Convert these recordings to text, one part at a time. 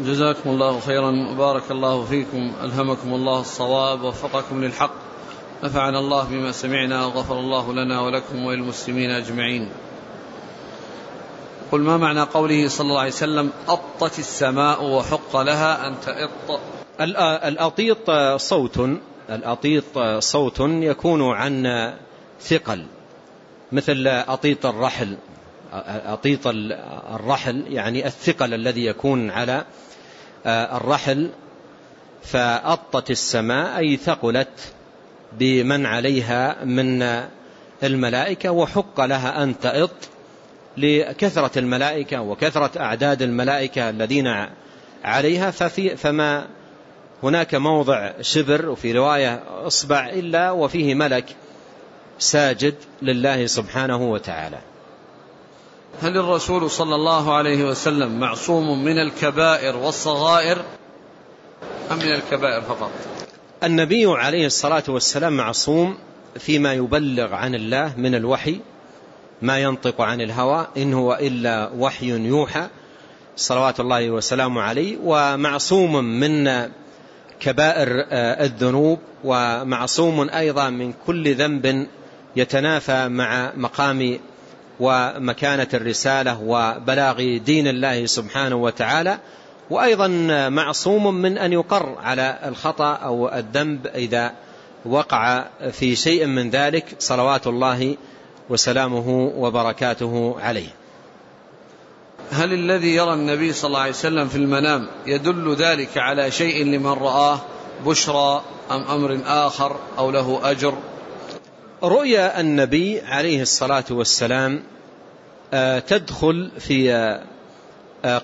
جزاكم الله خيرا وبارك الله فيكم ألهمكم الله الصواب ووفقكم للحق نفعنا الله بما سمعنا وغفر الله لنا ولكم وللمسلمين أجمعين. قل ما معنى قوله صلى الله عليه وسلم؟ أطت السماء وحق لها أن تئط. الأطيط صوت الأطيط صوت يكون عن ثقل مثل أطيط الرحل. أطيط الرحل يعني الثقل الذي يكون على الرحل فأطت السماء أي ثقلت بمن عليها من الملائكة وحق لها أن تئط لكثرة الملائكة وكثرة أعداد الملائكة الذين عليها. ففي فما هناك موضع شبر وفي رواية أصبع إلا وفيه ملك ساجد لله سبحانه وتعالى. هل الرسول صلى الله عليه وسلم معصوم من الكبائر والصغائر أم من الكبائر فقط؟ النبي عليه الصلاة والسلام معصوم فيما يبلغ عن الله من الوحي ما ينطق عن الهوى إن هو إلا وحي يوحى صلوات الله وسلامه عليه. ومعصوم من كبائر الذنوب ومعصوم أيضا من كل ذنب يتنافى مع مقام ومكانة الرسالة وبلاغ دين الله سبحانه وتعالى وأيضا معصوم من أن يقر على الخطأ أو الذنب إذا وقع في شيء من ذلك صلوات الله وسلامه وبركاته عليه. هل الذي يرى النبي صلى الله عليه وسلم في المنام يدل ذلك على شيء لمن رآه بشرى أم أمر آخر أو له أجر؟ رؤيا النبي عليه الصلاة والسلام تدخل في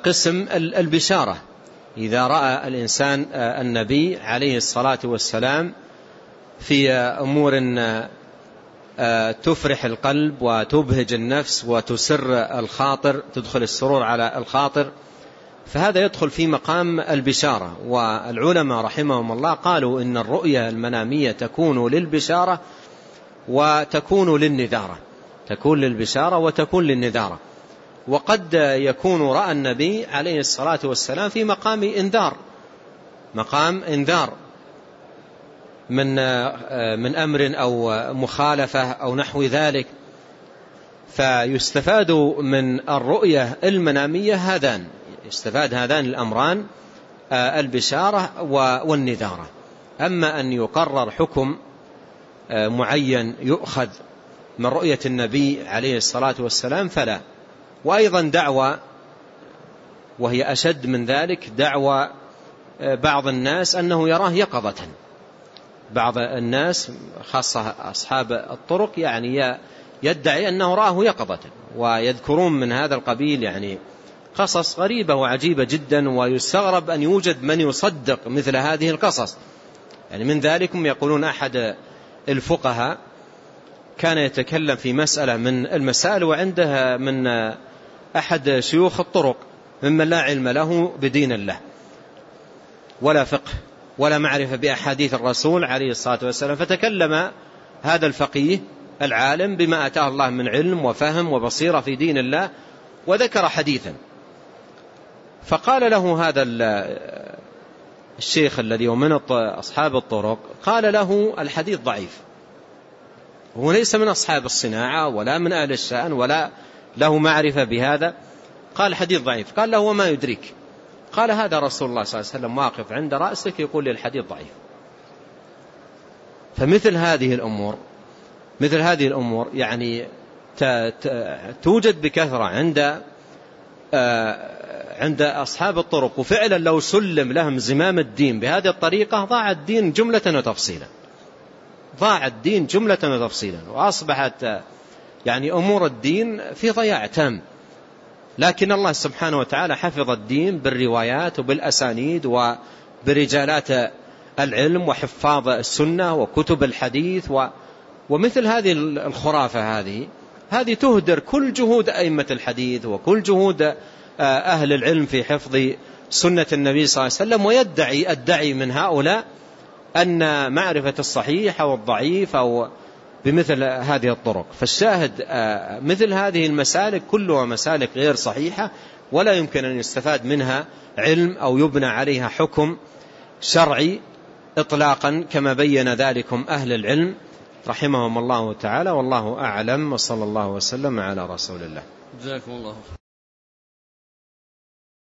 قسم البشارة. إذا رأى الإنسان النبي عليه الصلاة والسلام في أمور تفرح القلب وتبهج النفس وتسر الخاطر تدخل السرور على الخاطر فهذا يدخل في مقام البشارة. والعلماء رحمهم الله قالوا إن الرؤية المنامية تكون للبشارة وتكون للنذارة تكون للبشارة وتكون للنذارة. وقد يكون رأى النبي عليه الصلاة والسلام في مقام إنذار مقام إنذار من من أمر أو مخالفة أو نحو ذلك. فيستفاد من الرؤية المنامية هذان يستفاد هذان الأمران البشارة والنذارة. أما أن يقرر حكم معين يؤخذ من رؤية النبي عليه الصلاة والسلام فلا. وأيضا دعوة وهي أشد من ذلك دعوة بعض الناس أنه يراه يقظة. بعض الناس خاصة أصحاب الطرق يعني يدعي أنه راه يقظة. ويذكرون من هذا القبيل يعني قصص غريبة وعجيبة جدا ويستغرب أن يوجد من يصدق مثل هذه القصص. يعني من ذلكم يقولون أحد الفقهاء كان يتكلم في مسألة من المسائل وعنده من أحد شيوخ الطرق ممن لا علم له بدين الله. ولا فقه ولا معرفة بأحاديث الرسول عليه الصلاة والسلام. فتكلم هذا الفقيه العالم بما أتاه الله من علم وفهم وبصيرة في دين الله وذكر حديثا. فقال له هذا الشيخ الذي ومن أصحاب الطرق قال له الحديث ضعيف. هو ليس من أصحاب الصناعة ولا من أهل الشأن ولا له معرفة بهذا. قال حديث ضعيف. قال له وما يدريك؟ قال هذا رسول الله صلى الله عليه وسلم واقف عند رأسك يقول لي الحديث ضعيف. فمثل هذه الأمور مثل هذه الأمور يعني توجد بكثرة عند عند أصحاب الطرق وفعلا لو سلم لهم زمام الدين بهذه الطريقة ضاع الدين جملة وتفصيلا. ضاع الدين جملة وتفصيلا وأصبحت يعني أمور الدين في ضياع تام. لكن الله سبحانه وتعالى حفظ الدين بالروايات وبالأسانيد وبرجالات العلم وحفاظ السنة وكتب الحديث و ومثل هذه الخرافة هذه هذه تهدر كل جهود أئمة الحديث وكل جهود أهل العلم في حفظ سنة النبي صلى الله عليه وسلم ويدعي الدعي من هؤلاء أن معرفة الصحيح أو الضعيف أو بمثل هذه الطرق. فالشاهد مثل هذه المسالك كلها مسالك غير صحيحة ولا يمكن أن يستفاد منها علم أو يبنى عليها حكم شرعي إطلاقا كما بين ذلكم أهل العلم رحمهم الله تعالى. والله أعلم وصلى الله وسلم على رسول الله. جزاكم الله